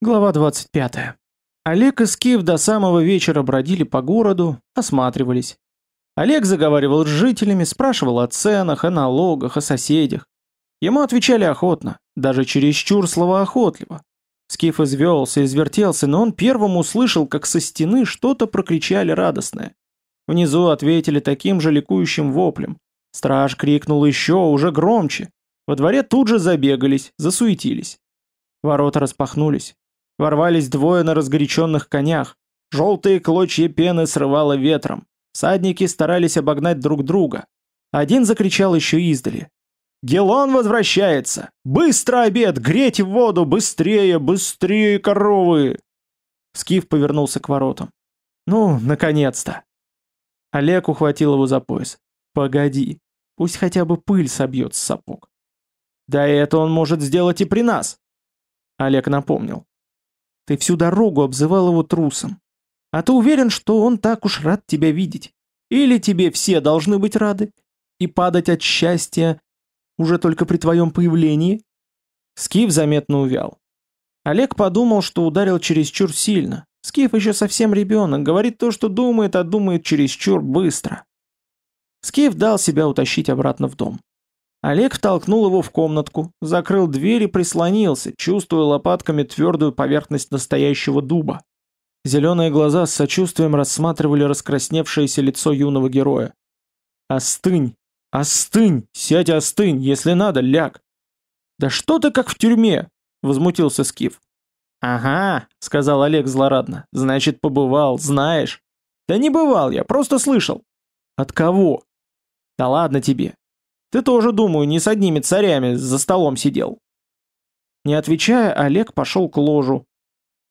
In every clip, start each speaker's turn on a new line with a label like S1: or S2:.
S1: Глава 25. Олег и Скиф до самого вечера бродили по городу, осматривались. Олег заговаривал с жителями, спрашивал о ценах, о налогах, о соседях. Ему отвечали охотно, даже чересчур словоохотливо. Скиф извелся, извертелся, но он первым услышал, как со стены что-то прокричали радостное. Внизу ответили таким же ликующим воплем. Страж крикнул еще, уже громче. Во дворе тут же забегались, засуетились. Ворота распахнулись. Ворвались двое на разгоряченных конях. Желтые клочья пены срывало ветром. Садники старались обогнать друг друга. Один закричал еще издали. «Гелон возвращается! Быстро обед! Греть в воду! Быстрее! Быстрее, коровы!» Скиф повернулся к воротам. «Ну, наконец-то!» Олег ухватил его за пояс. «Погоди, пусть хотя бы пыль собьет с сапог». «Да это он может сделать и при нас!» Олег напомнил. Ты всю дорогу обзывал его трусом. А ты уверен, что он так уж рад тебя видеть? Или тебе все должны быть рады? И падать от счастья уже только при твоем появлении?» Скиф заметно увял. Олег подумал, что ударил чересчур сильно. Скиф еще совсем ребенок, говорит то, что думает, а думает чересчур быстро. Скиф дал себя утащить обратно в дом. Олег втолкнул его в комнатку, закрыл дверь и прислонился, чувствуя лопатками твердую поверхность настоящего дуба. Зеленые глаза с сочувствием рассматривали раскрасневшееся лицо юного героя. «Остынь! Остынь! Сядь остынь! Если надо, ляг!» «Да что ты как в тюрьме!» — возмутился Скиф. «Ага», — сказал Олег злорадно, — «значит, побывал, знаешь». «Да не бывал я, просто слышал». «От кого?» «Да ладно тебе, ты тоже, думаю, не с одними царями за столом сидел. Не отвечая, Олег пошел к ложу.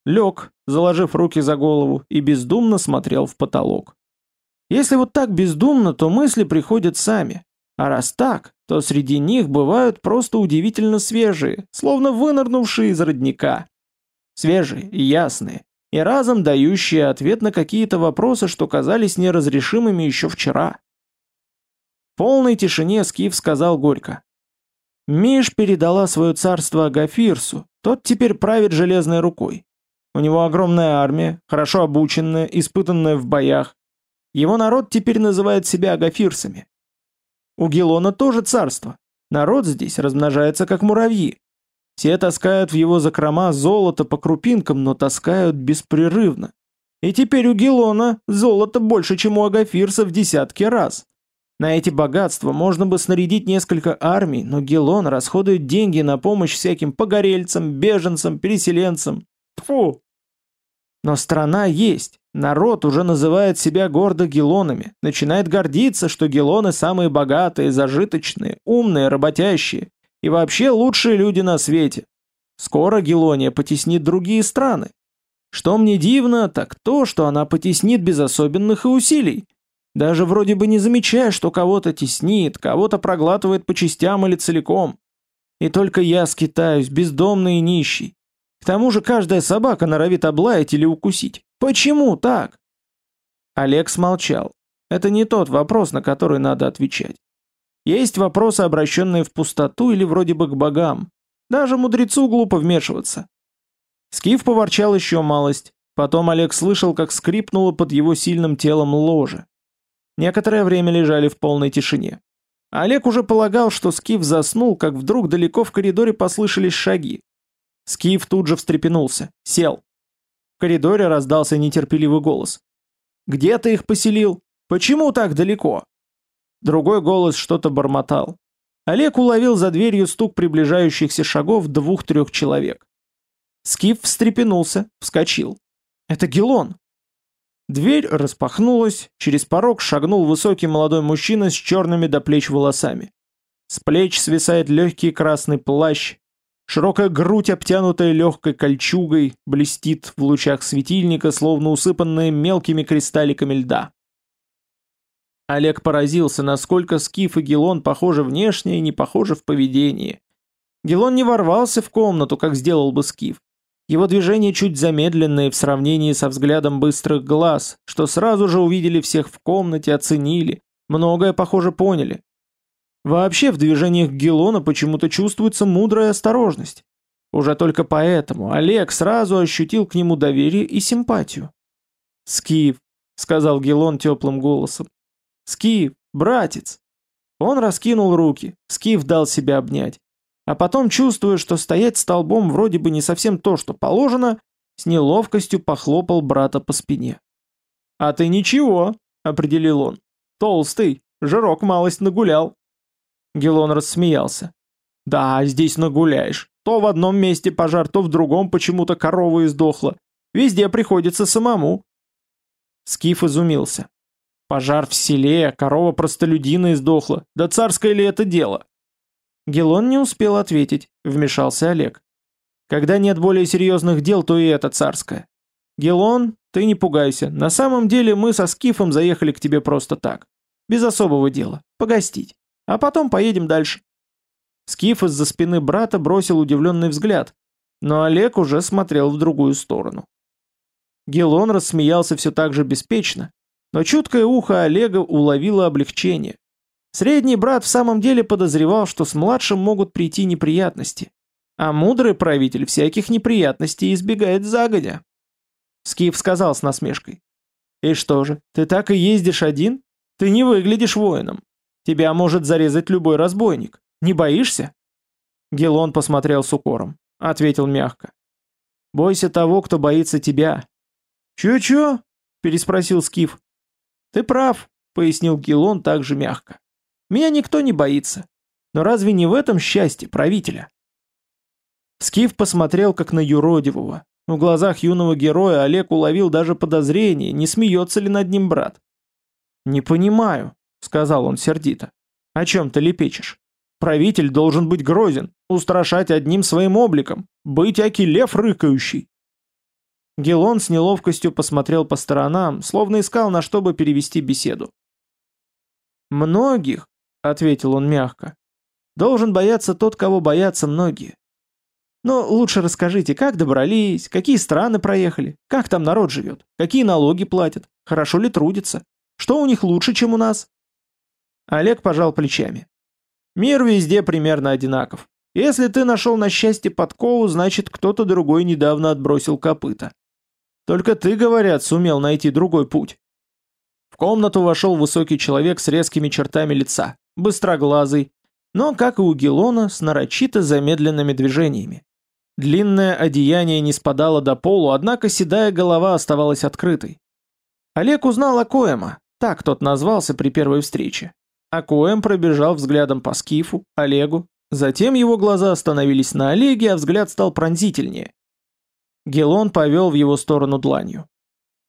S1: Лег, заложив руки за голову, и бездумно смотрел в потолок. Если вот так бездумно, то мысли приходят сами. А раз так, то среди них бывают просто удивительно свежие, словно вынырнувшие из родника. Свежие и ясные, и разом дающие ответ на какие-то вопросы, что казались неразрешимыми еще вчера полной тишине Скиф сказал горько. Миш передала свое царство Агафирсу, тот теперь правит железной рукой. У него огромная армия, хорошо обученная, испытанная в боях. Его народ теперь называет себя агафирсами. У Гелона тоже царство. Народ здесь размножается как муравьи. Все таскают в его закрома золото по крупинкам, но таскают беспрерывно. И теперь у Гелона золото больше, чем у агафирса в десятки раз. На эти богатства можно бы снарядить несколько армий, но Гелон расходует деньги на помощь всяким погорельцам, беженцам, переселенцам. Фу! Но страна есть. Народ уже называет себя гордо Гелонами, начинает гордиться, что Гелоны самые богатые, зажиточные, умные, работящие и вообще лучшие люди на свете. Скоро Гелония потеснит другие страны. Что мне дивно, так то, что она потеснит без особенных и усилий. Даже вроде бы не замечая, что кого-то теснит, кого-то проглатывает по частям или целиком. И только я скитаюсь, бездомный и нищий. К тому же каждая собака норовит облаять или укусить. Почему так? Олег смолчал. Это не тот вопрос, на который надо отвечать. Есть вопросы, обращенные в пустоту или вроде бы к богам. Даже мудрецу глупо вмешиваться. Скиф поворчал еще малость. Потом Олег слышал, как скрипнуло под его сильным телом ложе. Некоторое время лежали в полной тишине. Олег уже полагал, что Скиф заснул, как вдруг далеко в коридоре послышались шаги. Скиф тут же встрепенулся, сел. В коридоре раздался нетерпеливый голос. «Где ты их поселил? Почему так далеко?» Другой голос что-то бормотал. Олег уловил за дверью стук приближающихся шагов двух-трех человек. Скиф встрепенулся, вскочил. «Это Гелон!» Дверь распахнулась, через порог шагнул высокий молодой мужчина с черными до плеч волосами. С плеч свисает легкий красный плащ, широкая грудь, обтянутая легкой кольчугой, блестит в лучах светильника, словно усыпанная мелкими кристалликами льда. Олег поразился, насколько Скиф и Гелон похожи внешне и не похожи в поведении. Гелон не ворвался в комнату, как сделал бы Скиф. Его движения чуть замедленные в сравнении со взглядом быстрых глаз, что сразу же увидели всех в комнате, оценили, многое, похоже, поняли. Вообще в движениях Гелона почему-то чувствуется мудрая осторожность. Уже только поэтому Олег сразу ощутил к нему доверие и симпатию. «Скиф», — сказал Гелон теплым голосом. «Скиф, братец!» Он раскинул руки, Скиф дал себя обнять. А потом, чувствуя, что стоять столбом вроде бы не совсем то, что положено, с неловкостью похлопал брата по спине. «А ты ничего», — определил он. «Толстый, жирок малость нагулял». Гелон рассмеялся. «Да, здесь нагуляешь. То в одном месте пожар, то в другом почему-то корова издохла. Везде приходится самому». Скиф изумился. «Пожар в селе, корова простолюдина издохла. Да царское ли это дело?» Гелон не успел ответить, вмешался Олег. «Когда нет более серьезных дел, то и это царское. Гелон, ты не пугайся, на самом деле мы со Скифом заехали к тебе просто так. Без особого дела, погостить. А потом поедем дальше». Скиф из-за спины брата бросил удивленный взгляд, но Олег уже смотрел в другую сторону. Гелон рассмеялся все так же беспечно, но чуткое ухо Олега уловило облегчение. Средний брат в самом деле подозревал, что с младшим могут прийти неприятности, а мудрый правитель всяких неприятностей избегает загодя. Скиф сказал с насмешкой. «И что же, ты так и ездишь один? Ты не выглядишь воином. Тебя может зарезать любой разбойник. Не боишься?» Гелон посмотрел с укором. Ответил мягко. «Бойся того, кто боится тебя». «Чё-чё?» – переспросил Скиф. «Ты прав», – пояснил Гелон также мягко. «Меня никто не боится. Но разве не в этом счастье правителя?» Скиф посмотрел как на юродивого. В глазах юного героя Олег уловил даже подозрение, не смеется ли над ним брат. «Не понимаю», — сказал он сердито. «О чем ты лепечешь? Правитель должен быть грозен, устрашать одним своим обликом, быть аки лев рыкающий». Гелон с неловкостью посмотрел по сторонам, словно искал, на что бы перевести беседу. «Многих», — ответил он мягко, — «должен бояться тот, кого боятся многие. Но лучше расскажите, как добрались, какие страны проехали, как там народ живет, какие налоги платят, хорошо ли трудятся, что у них лучше, чем у нас?» Олег пожал плечами. «Мир везде примерно одинаков. Если ты нашел на счастье подкову, значит, кто-то другой недавно отбросил копыта. Только ты, говорят, сумел найти другой путь. В комнату вошел высокий человек с резкими чертами лица, быстроглазый, но, как и у Гелона, с нарочито замедленными движениями. Длинное одеяние не спадало до полу, однако седая голова оставалась открытой. Олег узнал Акоэма, так тот назвался при первой встрече. Акоэм пробежал взглядом по скифу, Олегу, затем его глаза остановились на Олеге, а взгляд стал пронзительнее. Гелон повел в его сторону дланью.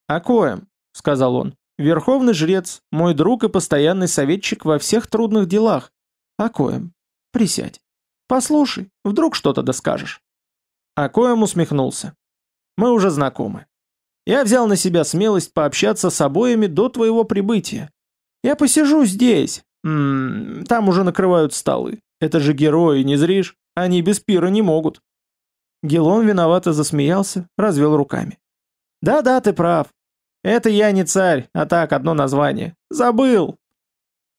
S1: «Акоем», — сказал он, — «верховный жрец, мой друг и постоянный советчик во всех трудных делах. Акоем, присядь. Послушай, вдруг что-то доскажешь». Акоем усмехнулся. «Мы уже знакомы. Я взял на себя смелость пообщаться с обоими до твоего прибытия. Я посижу здесь. М -м, там уже накрывают столы. Это же герои, не зришь? Они без пира не могут. Гелон виновато засмеялся, развел руками. «Да-да, ты прав. Это я не царь, а так, одно название. Забыл!»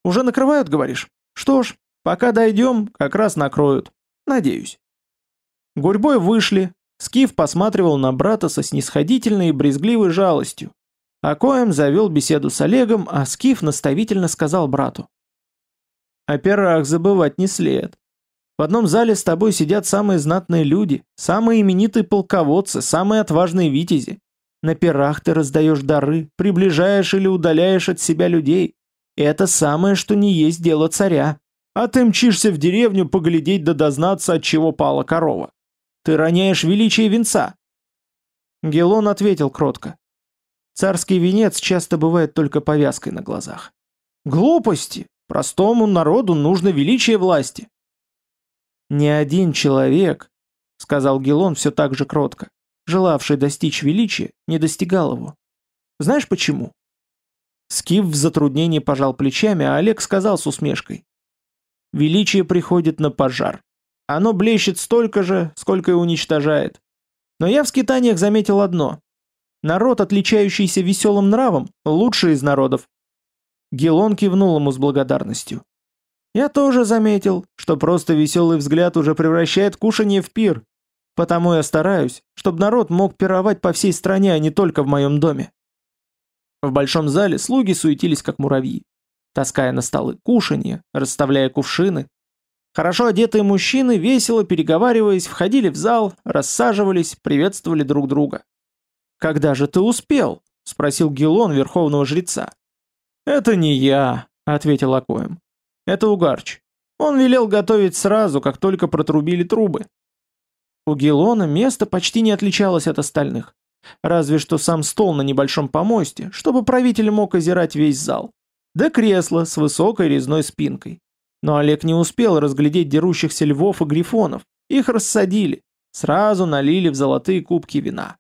S1: «Уже накрывают, говоришь? Что ж, пока дойдем, как раз накроют. Надеюсь». Гурьбой вышли. Скиф посматривал на брата со снисходительной и брезгливой жалостью. А Коем завел беседу с Олегом, а Скиф наставительно сказал брату. «О пирах забывать не след. В одном зале с тобой сидят самые знатные люди, самые именитые полководцы, самые отважные витязи. На пирах ты раздаешь дары, приближаешь или удаляешь от себя людей. Это самое, что не есть дело царя. А ты мчишься в деревню поглядеть да дознаться, от чего пала корова. Ты роняешь величие венца. Гелон ответил кротко. Царский венец часто бывает только повязкой на глазах. Глупости! Простому народу нужно величие власти. «Ни один человек», — сказал Гелон все так же кротко, желавший достичь величия, не достигал его. Знаешь почему? Скиф в затруднении пожал плечами, а Олег сказал с усмешкой. Величие приходит на пожар. Оно блещет столько же, сколько и уничтожает. Но я в скитаниях заметил одно. Народ, отличающийся веселым нравом, лучший из народов. Гелон кивнул ему с благодарностью. Я тоже заметил, что просто веселый взгляд уже превращает кушанье в пир. Потому я стараюсь, чтобы народ мог пировать по всей стране, а не только в моем доме. В большом зале слуги суетились как муравьи, таская на столы кушанье, расставляя кувшины. Хорошо одетые мужчины, весело переговариваясь, входили в зал, рассаживались, приветствовали друг друга. «Когда же ты успел?» — спросил Гелон верховного жреца. «Это не я», — ответил Акоем. «Это Угарч. Он велел готовить сразу, как только протрубили трубы. У Гелона место почти не отличалось от остальных. Разве что сам стол на небольшом помосте, чтобы правитель мог озирать весь зал. Да кресло с высокой резной спинкой. Но Олег не успел разглядеть дерущихся львов и грифонов. Их рассадили. Сразу налили в золотые кубки вина.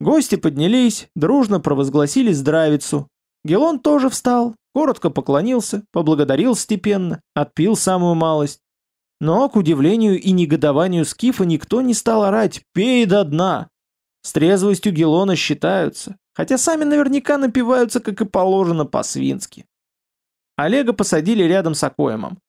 S1: Гости поднялись, дружно провозгласили здравицу. Гелон тоже встал, коротко поклонился, поблагодарил степенно, отпил самую малость. Но, к удивлению и негодованию Скифа, никто не стал орать «Пей до дна!». С трезвостью Гелона считаются, хотя сами наверняка напиваются, как и положено, по-свински. Олега посадили рядом с Акоемом.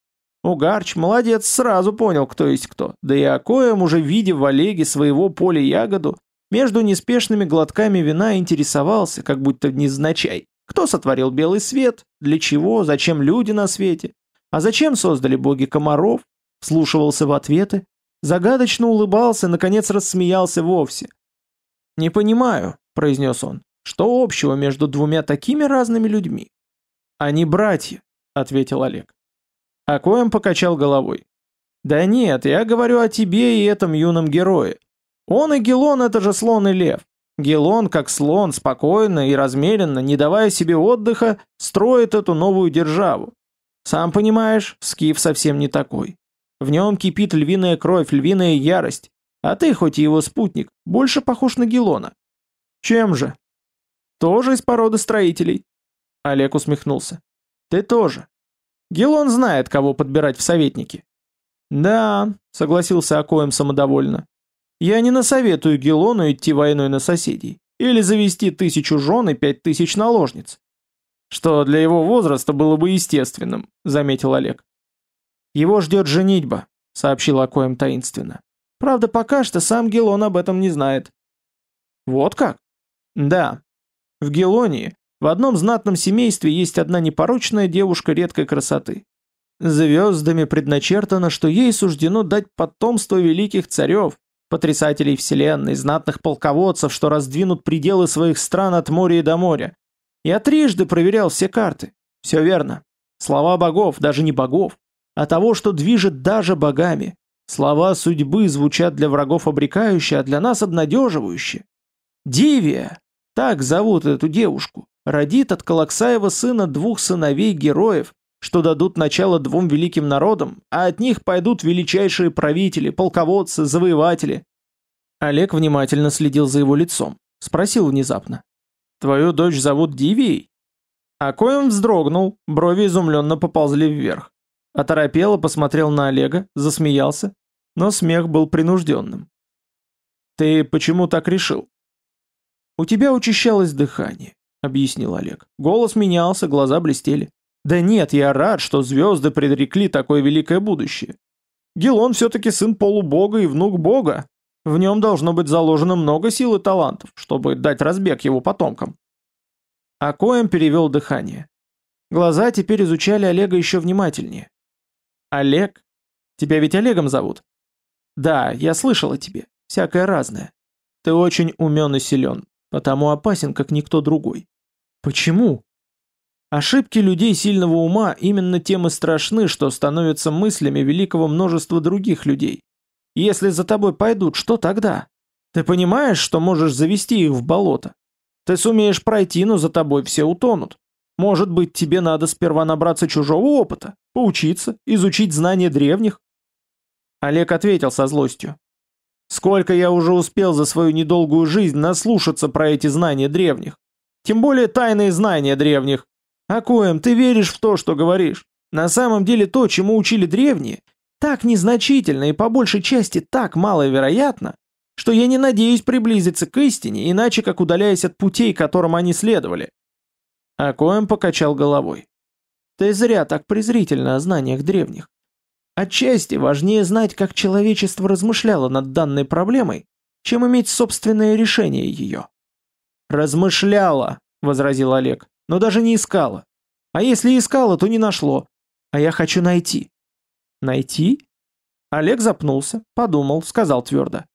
S1: Угарч, молодец, сразу понял, кто есть кто. Да и Акоем, уже видя в Олеге своего поля ягоду, между неспешными глотками вина интересовался, как будто незначай. Кто сотворил белый свет? Для чего? Зачем люди на свете? А зачем создали боги комаров? Вслушивался в ответы, загадочно улыбался, наконец рассмеялся вовсе. «Не понимаю», — произнес он, — «что общего между двумя такими разными людьми?» «Они братья», — ответил Олег. Акоем покачал головой. «Да нет, я говорю о тебе и этом юном герое. Он и Гелон — это же слон и лев. Гелон, как слон, спокойно и размеренно, не давая себе отдыха, строит эту новую державу. Сам понимаешь, Скиф совсем не такой. В нем кипит львиная кровь, львиная ярость. А ты, хоть и его спутник, больше похож на Гелона. Чем же? Тоже из породы строителей. Олег усмехнулся. Ты тоже. Гелон знает, кого подбирать в советники. Да, согласился Акоем самодовольно. Я не насоветую Гелону идти войной на соседей. Или завести тысячу жен и пять тысяч наложниц. Что для его возраста было бы естественным, заметил Олег. Его ждет женитьба», — сообщил Акоем таинственно. «Правда, пока что сам Гелон об этом не знает». «Вот как?» «Да. В Гелонии в одном знатном семействе есть одна непорочная девушка редкой красоты. Звездами предначертано, что ей суждено дать потомство великих царев, потрясателей вселенной, знатных полководцев, что раздвинут пределы своих стран от моря и до моря. Я трижды проверял все карты. Все верно. Слова богов, даже не богов, а того, что движет даже богами. Слова судьбы звучат для врагов обрекающе, а для нас обнадеживающе. Дивия, так зовут эту девушку, родит от Колоксаева сына двух сыновей героев, что дадут начало двум великим народам, а от них пойдут величайшие правители, полководцы, завоеватели. Олег внимательно следил за его лицом. Спросил внезапно. «Твою дочь зовут Дивией?» А коем вздрогнул, брови изумленно поползли вверх. Оторопело посмотрел на Олега, засмеялся, но смех был принужденным. «Ты почему так решил?» «У тебя учащалось дыхание», — объяснил Олег. Голос менялся, глаза блестели. «Да нет, я рад, что звезды предрекли такое великое будущее. Гелон все-таки сын полубога и внук бога. В нем должно быть заложено много сил и талантов, чтобы дать разбег его потомкам». А Коэм перевел дыхание. Глаза теперь изучали Олега еще внимательнее. Олег? Тебя ведь Олегом зовут? Да, я слышал о тебе. Всякое разное. Ты очень умен и силен, потому опасен, как никто другой. Почему? Ошибки людей сильного ума именно тем и страшны, что становятся мыслями великого множества других людей. Если за тобой пойдут, что тогда? Ты понимаешь, что можешь завести их в болото? Ты сумеешь пройти, но за тобой все утонут. Может быть, тебе надо сперва набраться чужого опыта, поучиться, изучить знания древних?» Олег ответил со злостью. «Сколько я уже успел за свою недолгую жизнь наслушаться про эти знания древних. Тем более тайные знания древних. Акоем, ты веришь в то, что говоришь. На самом деле то, чему учили древние, так незначительно и по большей части так маловероятно, что я не надеюсь приблизиться к истине, иначе как удаляясь от путей, которым они следовали. А Коэм покачал головой. Ты зря так презрительно о знаниях древних. Отчасти важнее знать, как человечество размышляло над данной проблемой, чем иметь собственное решение ее. «Размышляла», — возразил Олег, — «но даже не искала. А если искала, то не нашло. А я хочу найти». «Найти?» Олег запнулся, подумал, сказал твердо.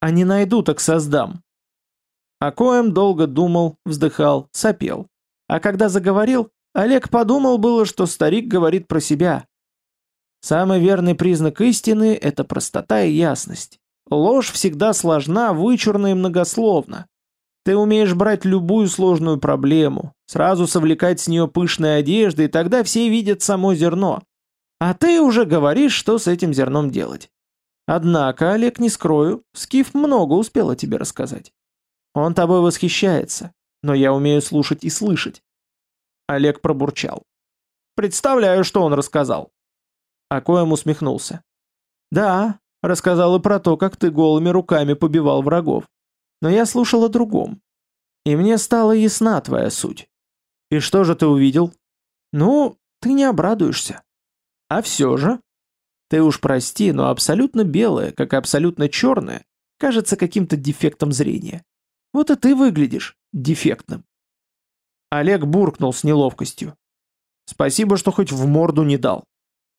S1: «А не найду, так создам». О коем долго думал, вздыхал, сопел. А когда заговорил, Олег подумал было, что старик говорит про себя. Самый верный признак истины – это простота и ясность. Ложь всегда сложна, вычурна и многословна. Ты умеешь брать любую сложную проблему, сразу совлекать с нее пышные одежды, и тогда все видят само зерно. А ты уже говоришь, что с этим зерном делать. Однако, Олег, не скрою, Скиф много успел о тебе рассказать. Он тобой восхищается, но я умею слушать и слышать. Олег пробурчал. Представляю, что он рассказал. Акоем усмехнулся. Да, рассказал и про то, как ты голыми руками побивал врагов. Но я слушал о другом. И мне стала ясна твоя суть. И что же ты увидел? Ну, ты не обрадуешься. А все же? Ты уж прости, но абсолютно белое, как и абсолютно черное, кажется каким-то дефектом зрения. Вот и ты выглядишь дефектным. Олег буркнул с неловкостью. Спасибо, что хоть в морду не дал.